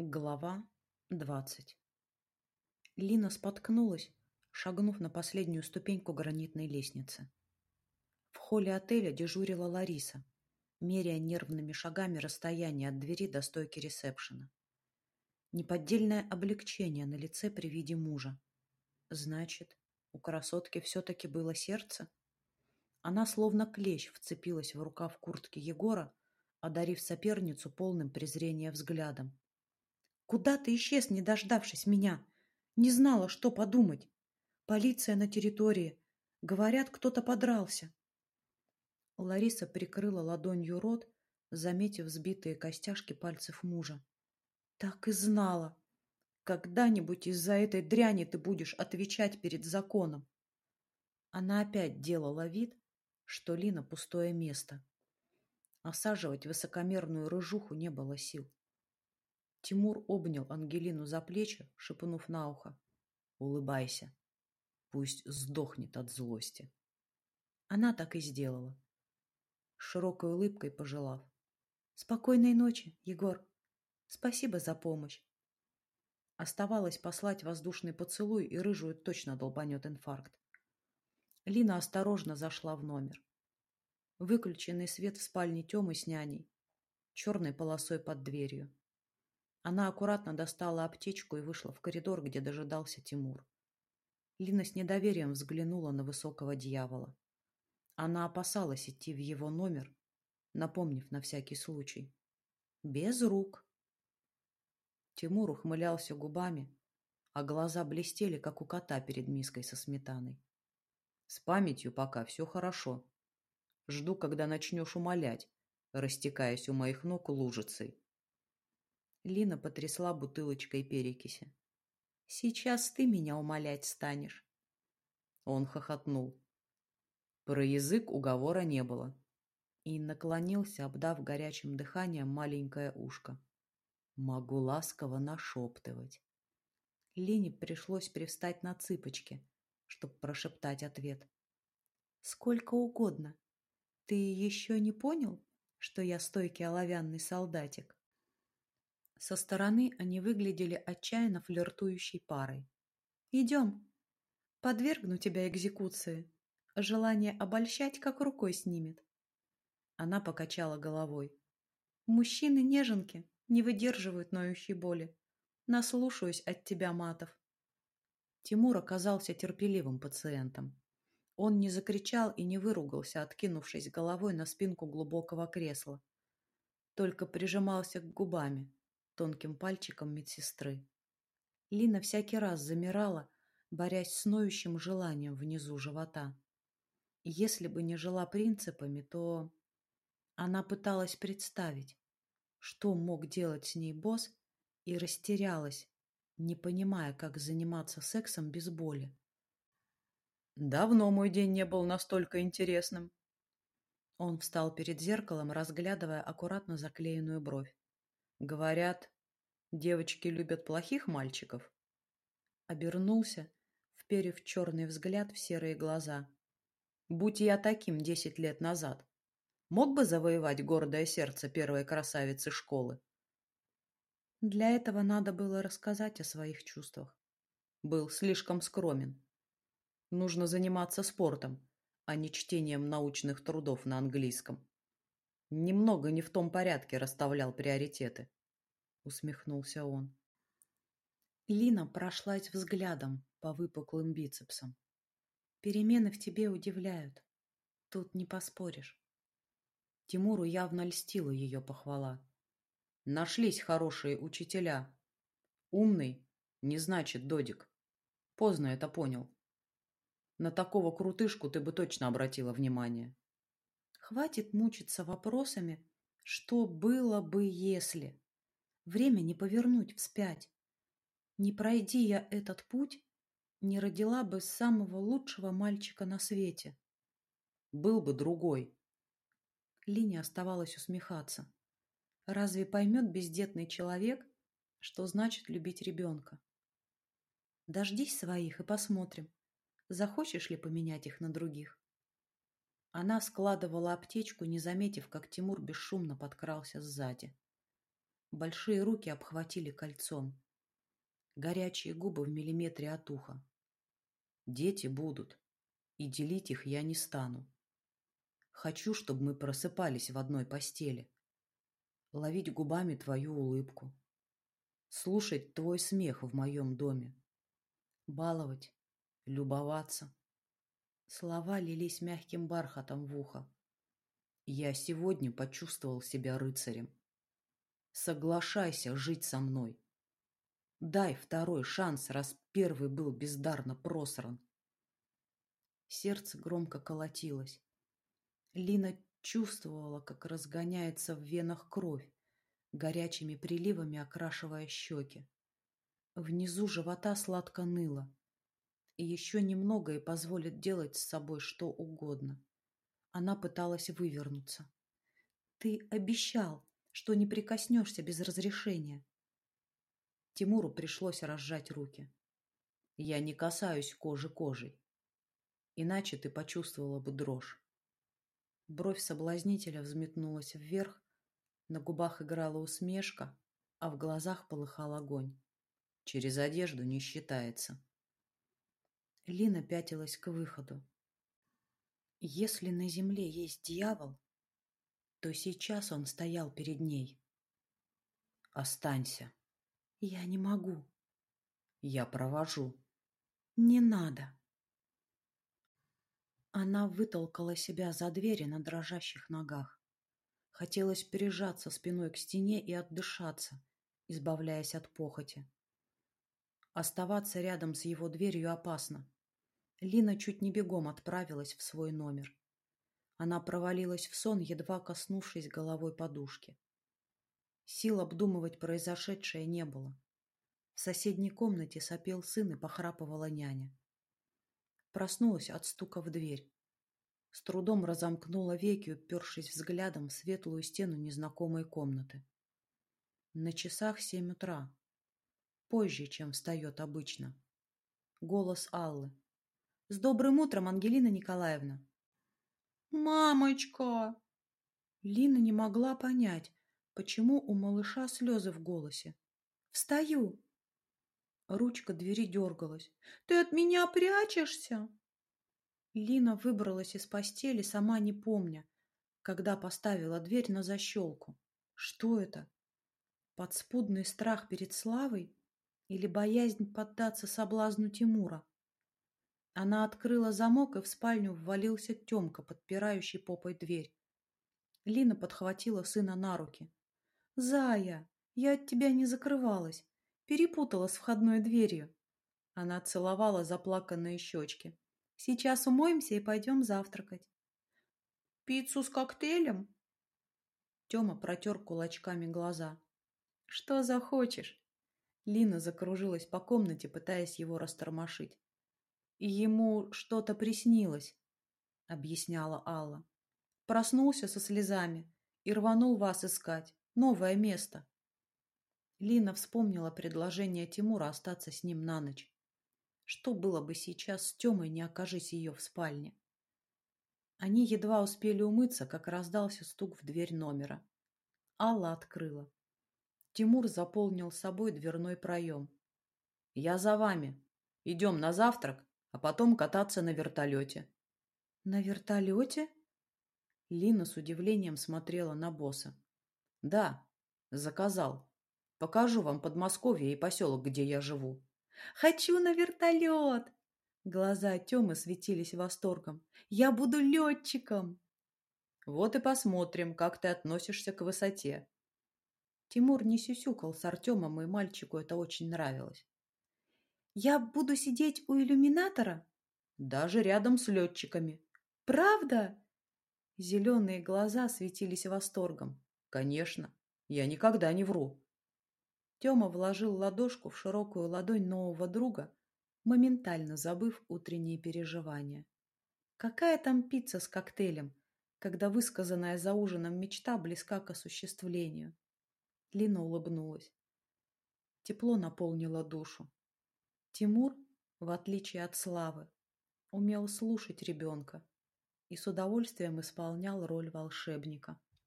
Глава двадцать Лина споткнулась, шагнув на последнюю ступеньку гранитной лестницы. В холле отеля дежурила Лариса, меряя нервными шагами расстояние от двери до стойки ресепшена. Неподдельное облегчение на лице при виде мужа. Значит, у красотки все-таки было сердце? Она словно клещ вцепилась в рукав куртки Егора, одарив соперницу полным презрения взглядом. Куда ты исчез, не дождавшись меня? Не знала, что подумать. Полиция на территории. Говорят, кто-то подрался. Лариса прикрыла ладонью рот, заметив сбитые костяшки пальцев мужа. Так и знала. Когда-нибудь из-за этой дряни ты будешь отвечать перед законом. Она опять делала вид, что Лина пустое место. Осаживать высокомерную рыжуху не было сил. Тимур обнял Ангелину за плечи, шепнув на ухо. «Улыбайся. Пусть сдохнет от злости». Она так и сделала, широкой улыбкой пожелав. «Спокойной ночи, Егор. Спасибо за помощь». Оставалось послать воздушный поцелуй, и рыжую точно долбанет инфаркт. Лина осторожно зашла в номер. Выключенный свет в спальне Темы с няней, черной полосой под дверью. Она аккуратно достала аптечку и вышла в коридор, где дожидался Тимур. Лина с недоверием взглянула на высокого дьявола. Она опасалась идти в его номер, напомнив на всякий случай. Без рук. Тимур ухмылялся губами, а глаза блестели, как у кота перед миской со сметаной. С памятью пока все хорошо. Жду, когда начнешь умолять, растекаясь у моих ног лужицей. Лина потрясла бутылочкой перекиси. «Сейчас ты меня умолять станешь». Он хохотнул. Про язык уговора не было. И наклонился, обдав горячим дыханием маленькое ушко. Могу ласково нашептывать. Лине пришлось привстать на цыпочки, чтобы прошептать ответ. «Сколько угодно. Ты еще не понял, что я стойкий оловянный солдатик?» Со стороны они выглядели отчаянно флиртующей парой. «Идем. Подвергну тебя экзекуции. Желание обольщать как рукой снимет». Она покачала головой. «Мужчины неженки, не выдерживают ноющей боли. Наслушаюсь от тебя матов». Тимур оказался терпеливым пациентом. Он не закричал и не выругался, откинувшись головой на спинку глубокого кресла. Только прижимался к губами, тонким пальчиком медсестры. Лина всякий раз замирала, борясь с ноющим желанием внизу живота. Если бы не жила принципами, то она пыталась представить, что мог делать с ней босс, и растерялась, не понимая, как заниматься сексом без боли. «Давно мой день не был настолько интересным». Он встал перед зеркалом, разглядывая аккуратно заклеенную бровь. Говорят, девочки любят плохих мальчиков. Обернулся, вперев черный взгляд в серые глаза. Будь я таким десять лет назад, мог бы завоевать гордое сердце первой красавицы школы? Для этого надо было рассказать о своих чувствах. Был слишком скромен. Нужно заниматься спортом, а не чтением научных трудов на английском. Немного не в том порядке расставлял приоритеты. Усмехнулся он. Лина прошлась взглядом по выпуклым бицепсам. Перемены в тебе удивляют. Тут не поспоришь. Тимуру явно льстила ее похвала. Нашлись хорошие учителя. Умный не значит додик. Поздно это понял. На такого крутышку ты бы точно обратила внимание. Хватит мучиться вопросами, что было бы, если. Время не повернуть вспять. Не пройди я этот путь, не родила бы самого лучшего мальчика на свете. Был бы другой. Лине оставалось усмехаться. Разве поймет бездетный человек, что значит любить ребенка? Дождись своих и посмотрим, захочешь ли поменять их на других. Она складывала аптечку, не заметив, как Тимур бесшумно подкрался сзади. Большие руки обхватили кольцом. Горячие губы в миллиметре от уха. Дети будут, и делить их я не стану. Хочу, чтобы мы просыпались в одной постели. Ловить губами твою улыбку. Слушать твой смех в моем доме. Баловать, любоваться. Слова лились мягким бархатом в ухо. Я сегодня почувствовал себя рыцарем. Соглашайся жить со мной. Дай второй шанс, раз первый был бездарно просран. Сердце громко колотилось. Лина чувствовала, как разгоняется в венах кровь, горячими приливами окрашивая щеки. Внизу живота сладко ныло. И еще немного и позволит делать с собой что угодно. Она пыталась вывернуться. «Ты обещал, что не прикоснешься без разрешения». Тимуру пришлось разжать руки. «Я не касаюсь кожи кожей. Иначе ты почувствовала бы дрожь». Бровь соблазнителя взметнулась вверх, на губах играла усмешка, а в глазах полыхал огонь. Через одежду не считается. Лина пятилась к выходу. Если на земле есть дьявол, то сейчас он стоял перед ней. Останься. Я не могу. Я провожу. Не надо. Она вытолкала себя за двери на дрожащих ногах. Хотелось прижаться спиной к стене и отдышаться, избавляясь от похоти. Оставаться рядом с его дверью опасно. Лина чуть не бегом отправилась в свой номер. Она провалилась в сон, едва коснувшись головой подушки. Сил обдумывать произошедшее не было. В соседней комнате сопел сын и похрапывала няня. Проснулась от стука в дверь. С трудом разомкнула веки, упершись взглядом в светлую стену незнакомой комнаты. На часах семь утра. Позже, чем встает обычно. Голос Аллы. «С добрым утром, Ангелина Николаевна!» «Мамочка!» Лина не могла понять, почему у малыша слезы в голосе. «Встаю!» Ручка двери дергалась. «Ты от меня прячешься?» Лина выбралась из постели, сама не помня, когда поставила дверь на защелку. Что это? Подспудный страх перед славой или боязнь поддаться соблазну Тимура? Она открыла замок, и в спальню ввалился Темка, подпирающий попой дверь. Лина подхватила сына на руки. «Зая, я от тебя не закрывалась. Перепутала с входной дверью. Она целовала заплаканные щечки. Сейчас умоемся и пойдем завтракать. Пиццу с коктейлем? Тёма протер кулачками глаза. Что захочешь? Лина закружилась по комнате, пытаясь его растормошить. Ему что-то приснилось, объясняла Алла. Проснулся со слезами и рванул вас искать. Новое место. Лина вспомнила предложение Тимура остаться с ним на ночь. Что было бы сейчас с Тёмой, не окажись ее в спальне? Они едва успели умыться, как раздался стук в дверь номера. Алла открыла. Тимур заполнил собой дверной проем. «Я за вами. Идем на завтрак, а потом кататься на вертолете». «На вертолете?» Лина с удивлением смотрела на босса. «Да, заказал. Покажу вам Подмосковье и поселок, где я живу. Хочу на вертолет! Глаза Тёмы светились восторгом. Я буду летчиком! Вот и посмотрим, как ты относишься к высоте. Тимур не сюсюкал с Артемом, и мальчику это очень нравилось. Я буду сидеть у иллюминатора? Даже рядом с летчиками. Правда? Зеленые глаза светились восторгом. Конечно, я никогда не вру. Тёма вложил ладошку в широкую ладонь нового друга, моментально забыв утренние переживания. Какая там пицца с коктейлем, когда высказанная за ужином мечта близка к осуществлению? Лина улыбнулась. Тепло наполнило душу. Тимур, в отличие от Славы, умел слушать ребенка и с удовольствием исполнял роль волшебника.